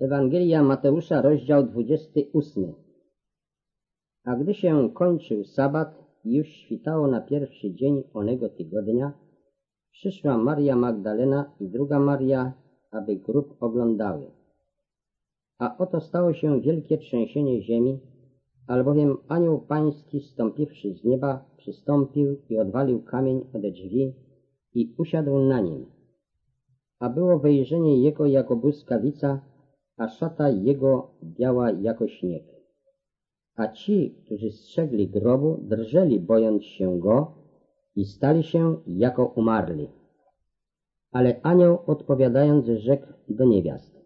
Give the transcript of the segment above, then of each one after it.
Ewangelia Mateusza, rozdział 28. A gdy się kończył sabat już świtało na pierwszy dzień onego tygodnia, przyszła Maria Magdalena i druga Maria, aby grób oglądały. A oto stało się wielkie trzęsienie ziemi, albowiem anioł pański stąpiwszy z nieba, przystąpił i odwalił kamień ode drzwi i usiadł na nim. A było wejrzenie jego jako błyskawica, a szata jego biała jako śnieg. A ci, którzy strzegli grobu, drżeli bojąc się go i stali się jako umarli. Ale anioł odpowiadając rzekł do niewiast,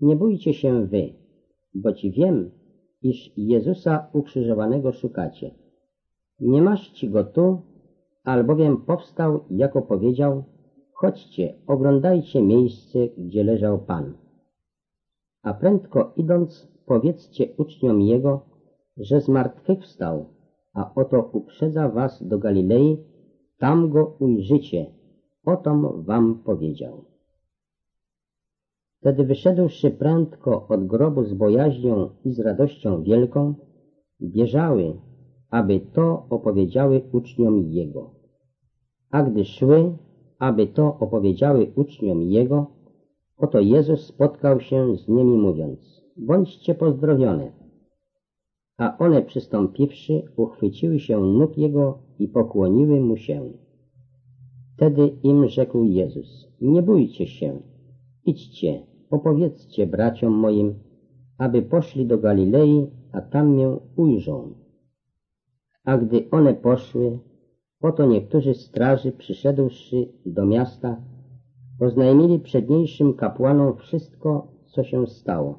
nie bójcie się wy, bo ci wiem, iż Jezusa ukrzyżowanego szukacie. Nie masz ci go tu, albowiem powstał, jako powiedział, chodźcie, oglądajcie miejsce, gdzie leżał Pan. A prędko idąc, powiedzcie uczniom Jego, że zmartwychwstał, a oto uprzedza was do Galilei, tam go ujrzycie, otom wam powiedział. Wtedy wyszedłszy prędko od grobu z bojaźnią i z radością wielką, bieżały, aby to opowiedziały uczniom Jego. A gdy szły, aby to opowiedziały uczniom Jego, oto Jezus spotkał się z nimi mówiąc, bądźcie pozdrowione. A one przystąpiwszy, uchwyciły się nóg Jego i pokłoniły Mu się. Wtedy im rzekł Jezus, nie bójcie się, idźcie, opowiedzcie braciom moim, aby poszli do Galilei, a tam mnie ujrzą. A gdy one poszły, oto niektórzy straży przyszedłszy do miasta, oznajmili przedniejszym kapłanom wszystko, co się stało,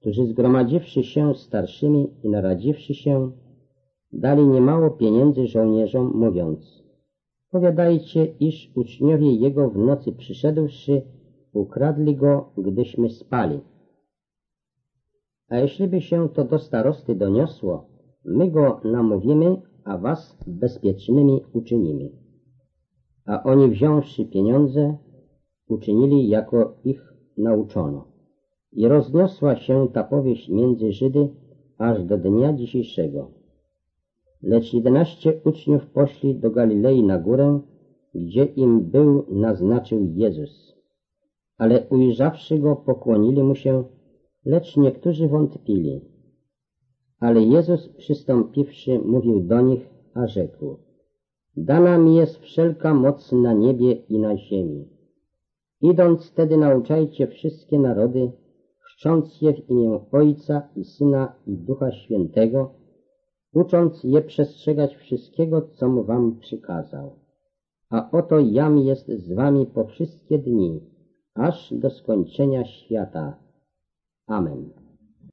którzy zgromadziwszy się starszymi i naradziwszy się, dali niemało pieniędzy żołnierzom, mówiąc Powiadajcie, iż uczniowie jego w nocy przyszedłszy, ukradli go, gdyśmy spali. A jeśli by się to do starosty doniosło, my go namówimy, a was bezpiecznymi uczynimy. A oni wziąwszy pieniądze, uczynili jako ich nauczono. I rozniosła się ta powieść między Żydy aż do dnia dzisiejszego. Lecz jedenaście uczniów poszli do Galilei na górę, gdzie im był naznaczył Jezus. Ale ujrzawszy go, pokłonili mu się, lecz niektórzy wątpili. Ale Jezus przystąpiwszy, mówił do nich, a rzekł, Dana mi jest wszelka moc na niebie i na ziemi. Idąc tedy nauczajcie wszystkie narody, chrzcząc je w imię Ojca i Syna i Ducha Świętego, ucząc je przestrzegać wszystkiego, co wam przykazał. A oto jam jest z wami po wszystkie dni, aż do skończenia świata. Amen.